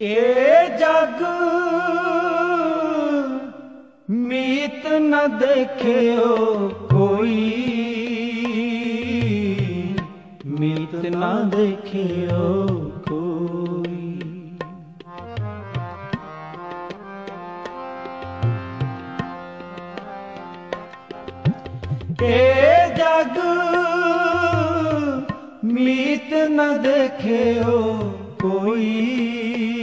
ਏ ਜਗ ਮੀਤ ਨ ਦੇਖਿਓ ਕੋਈ। ਮੀਤ ਨ ਦੇਖਿਓ ਕੋਈ। ਏ ਜਗ ਮੀਤ ਨ ਦੇਖਿਓ ਕੋਈ।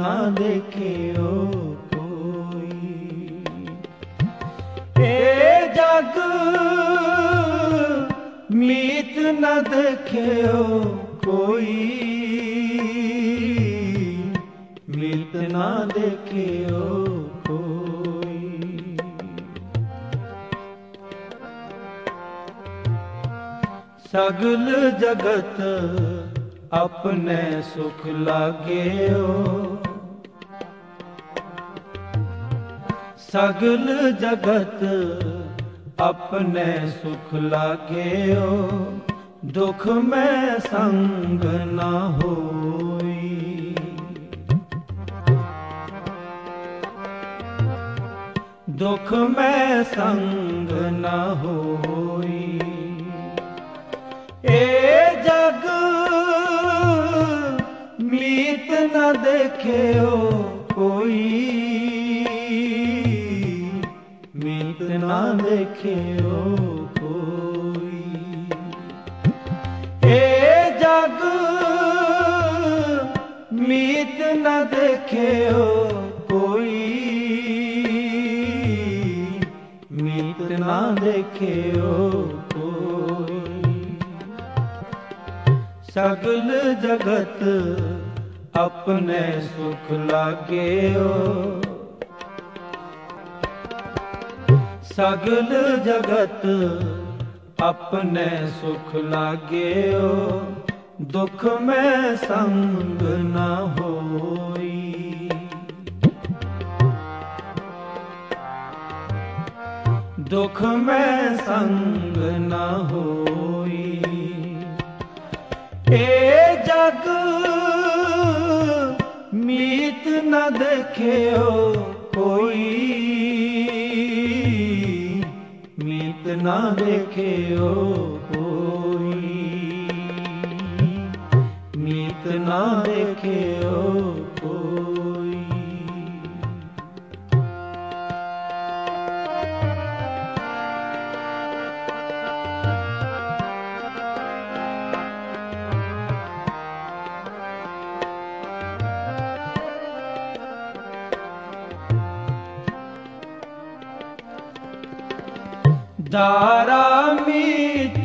ਨਾ ਦੇਖਿਓ ਕੋਈ। ਏ ਜਗ, ਮੀਤ ਨਾ ਦੇਖਿਓ ਕੋਈ। ਮੀਤ ਨਾ ਦੇਖਿਓ ਕੋਈ। ਸਗਲ ਜਗਤ ਆਪਣੇ ਸੁਖ ਲਾਗਿਓ। ਸਗਲ ਜਗਤ ਆਪਣੇ ਸੁਖ ਲਾਗਿਓ, ਦੁਖ ਮੈਂ ਸੰਗ ਨਾ ਹੋਈ। ਦੁਖ ਮੈਂ ਸੰਗ ਨਾ ਹੋਈ। ਏ ਜਗ ਮੀਤ ਨ ਦੇਖਿਓ ਨ ਕੋਈ? ਮੀਤ ਨਾ ਦੇਖਿਓ ਕੋਈ? ਸਗਲ ਜਗਤ ਆਪਣੇ ਸੁਖ ਲਾਗਿਓ ਸਗਲ ਜਗਤ ਆਪਣੇ ਸੁਖ ਲਾਗਿਓ ਦੁਖ ਮੈਂ ਸੰਗ ਨਾ ਹੋ। ਦੁਖ ਮੈਂ ਸੰਗ ਨਾ ਹੋਈ। ਏ ਜਗ ਮੀਤ ਨ ਦੇਖਿਓ ਕੋਈ। ਮੀਤ ਨਾ ਦੇਖਿਓ ਕੋਈ। ਮੀਤ ਨਾ ਦੇਖਿਓ ਦਾਰਾ ਮੀਤ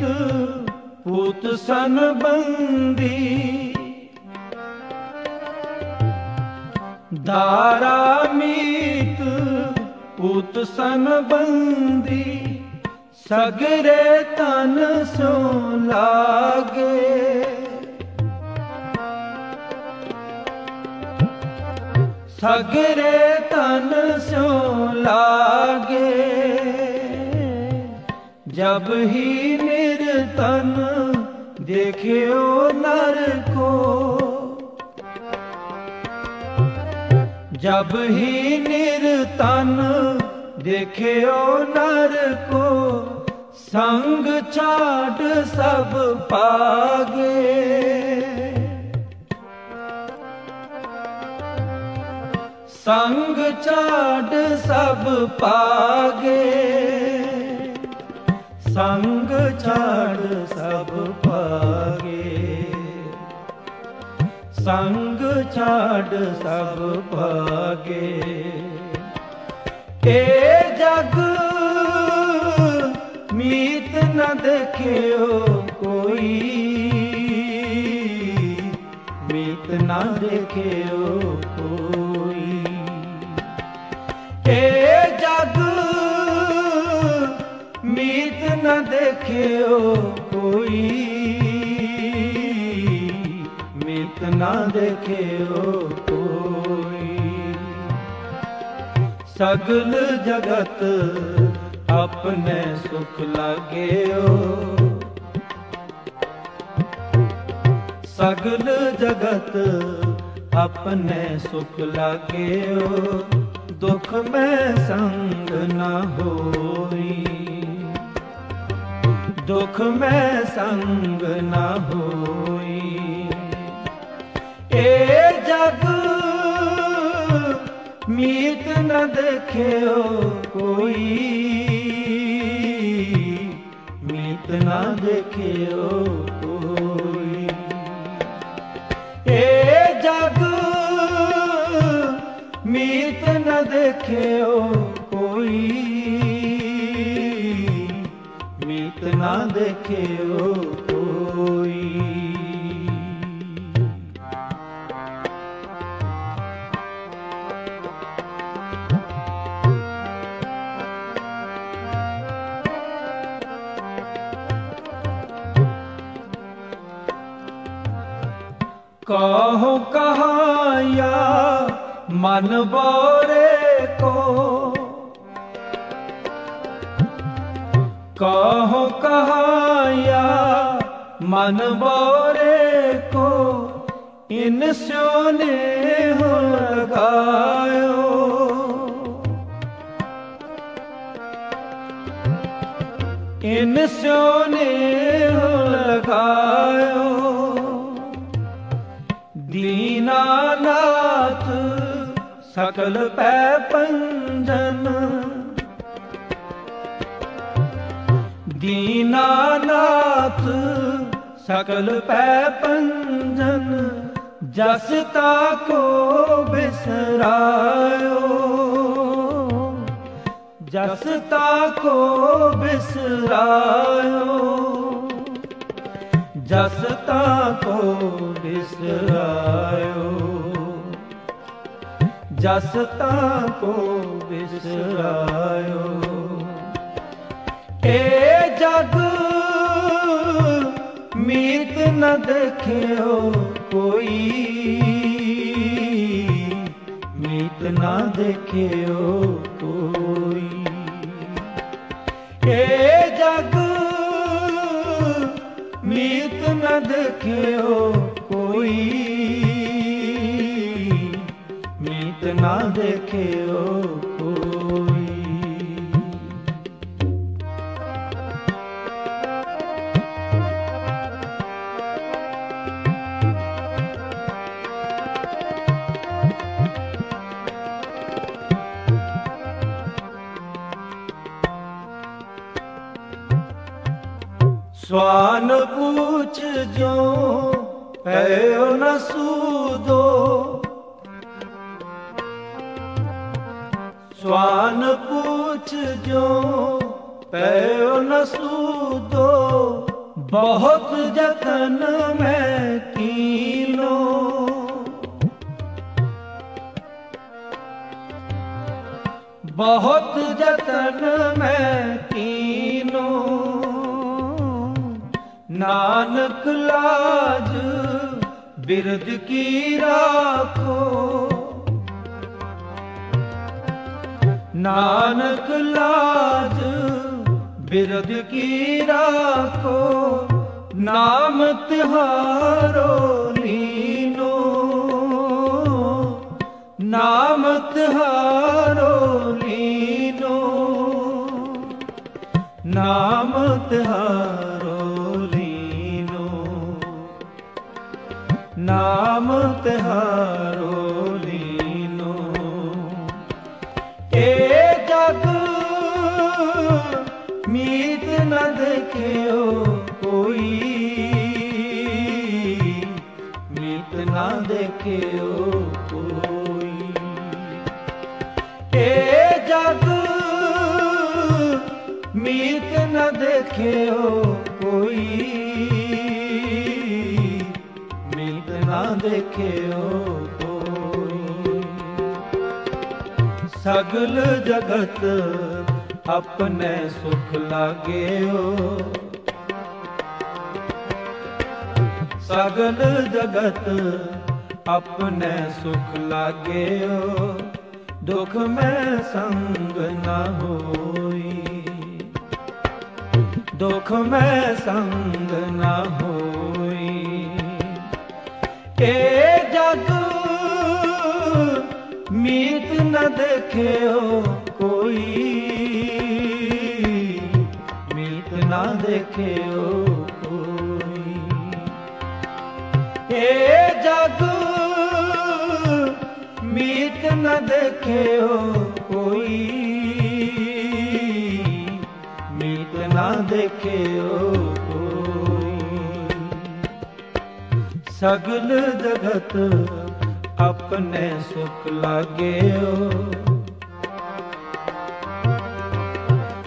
ਪੁੱਤ ਸਨ ਬੰਦੀ ਦਾਰਾ ਮੀਤ ਪੁੱਤ ਸਨ ਬੰਦੀ ਸਗਰੇ ਤਨ ਸੋ ਲਾਗੇ। ਸਗਰੇ ਤਨ ਸੋ ਲਾਗੇ। ਜਬ ਹੀ ਨਿਰ ਤਨ ਦੇਖਿਓ ਨਰ ਕੋ ਜਬ ਹੀ ਨਿਰਤਨ ਦੇਖਿਓ ਨਰ ਕੋ ਸੰਗ ਛਾੜ ਸਭ ਪਾਗੇ। ਸੰਗ ਛਾੜ ਸਭ ਪਾਗੇ। ਸੰਗ ਛਾੜ ਸਭ ਪਾਗੇ ਸੰਗ ਛਾੜ ਸਭ ਪਾਗੇ ਏ ਜਗ ਮੀਤ ਨ ਦੇਖਿਓ ਕੋਈ। ਮੀਤ ਨ ਦੇਖਿਓ ਦੇਖਿਓ ਕੋਈ? ਮੀਤ ਨ ਦੇਖਿਓ ਕੋਈ। ਸਗਲ ਜਗਤ ਆਪਣੇ ਸੁਖ ਲਾਗਿਓ। ਸਗਲ ਜਗਤ ਆਪਣੇ ਸੁਖ ਲਾਗਿਓ। ਦੁਖ ਮੈਂ ਸੰਗ ਨਾ ਹੋਈ। ਦੁਖ ਮੈਂ ਸੰਗ ਨਾ ਹੋਈ। ਏ ਜਗ ਮੀਤ ਨ ਦੇਖਿਓ ਕੋਈ। ਮੀਤ ਨ ਦੇਖਿਓ ਕੋਈ। ਏ ਜਗ ਮੀਤ ਨ ਦੇਖਿਓ ਦੇਖਿਓ ਕੋਈ। ਕਹੋ ਕਹਾਇਆ ਮਨ ਬੋਰੇ ਕੋ। ਕਹੋ ਕਹਾਇਆ ਮਨ ਬੋਰੇ ਕੋ, ਇਨ ਸੋਨੇ ਹੋ ਲਗਾਇਓ। ਇਨ ਸੋਨੇ ਹੋ ਲਗਾਇਓ। ਦੀਨਾਨਾਥ ਸਕਲ ਪੈ ਪੰਜਨ। ਦੀਨਾਨਾਥ ਸਕਲ ਪੈ ਪੰਜਨ, ਜਸ ਤਾ ਕੋ ਬਿਸਰਾਇਓ। ਜਸ ਤਾ ਕੋ ਬਿਸਰਾਇਓ। ਜਸ ਤਾ ਕੋ ਬਿਸਰਾਇਓ। ਜਸ ਤਾ ਕੋ ਮੀਤ ਨ ਦੇਖਿਓ ਕੋਈ ਮੀਤ ਨਾ ਸਵਾਨ ਪੁੱਛ ਜੋ ਪਇਓ ਨ ਸੂਦੋ। ਸਵਾਨ ਪੁੱਛ ਜੋ ਪਇਓ ਨ ਸੂਦੋ। ਬਹੁਤ ਜਤਨ ਮੈਂ ਕੀਨੋ। ਬਹੁਤ ਜਤਨ ਮੈਂ ਨਾਨਕ ਲਾਜ ਬਿਰਦ ਕੀ ਰਾਖੋ। ਨਾਨਕ ਲਾਜ ਬਿਰਦ ਕੀ ਰਾਖੋ। ਨਾਮ ਤਿਹਾਰੋ ਲੀਨੋ। ਨਾਮ ਤਿਹਾਰੋ ਲੀਨੋ। ਨਾਮ ਤਿਹਾਰੋ ਨਾਮ ਲੀਨੋ ਏ ਜਗ ਮੀਤ ਨ ਦੇਖਿਓ ਕੋਈ। ਮੀਤ ਨਾ ਦੇਖਿਓ ਕੋਈ। ਏ ਜਗ ਮੀਤ ਨ ਦੇਖਿਓ ਕੋਈ। ਦੇਖਿਓ ਕੋਈ। ਸਗਲ ਜਗਤ ਆਪਣੇ ਸੁਖ ਲਾਗਿਓ। ਸਗਲ ਜਗਤ ਆਪਣੇ ਸੁਖ ਲਾਗਿਓ। ਦੁਖ ਮੈਂ ਸੰਗ ਨਾ ਹੋਈ। ਦੁਖ ਮੈਂ ਸੰਗ ਨਾ ਹੋਈ। ਏ ਜਗ, ਮੀਤ ਨ ਦੇਖਿਓ ਕੋਈ। ਮੀਤ ਨਾ ਦੇਖਿਓ ਕੋਈ। ਇਹ ਜਗ, ਮੀਤ ਨ ਦੇਖਿਓ ਕੋਈ। ਮੀਤ ਨਾ ਦੇਖਿਓ ਸਗਲ ਜਗਤ ਆਪਣੇ ਸੁਖ ਲਾਗਿਓ।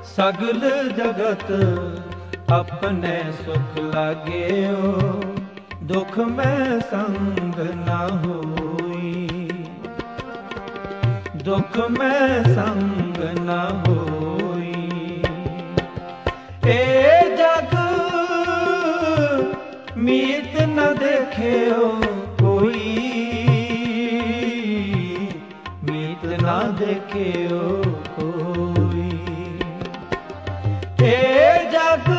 ਸਗਲ ਜਗਤ ਆਪਣੇ ਸੁਖ ਲਾਗਿਓ। ਦੁਖ ਮੈਂ ਸੰਗ ਨਾ ਹੋਈ। ਦੁਖ ਮੈਂ ਸੰਗ ਨਾ ਹੋਈ। ਏ ਜਗ ਮੀਤ ਦੇਖਿਓ ਕੋਈ। ਮੀਤ ਨਾ ਦੇਖਿਓ ਕੋਈ। ਏ ਜਗ,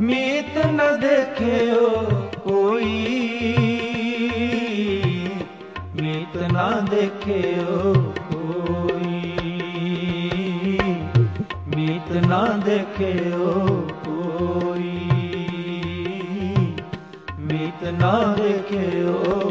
ਮੀਤ ਨ ਦੇਖਿਓ ਕੋਈ। ਮੀਤ ਨਾ ਦੇਖਿਓ ਕੋਈ। ਮੀਤ ਨਾ ਦੇਖਿਓ ਨਾ ਦੇਖਿਓ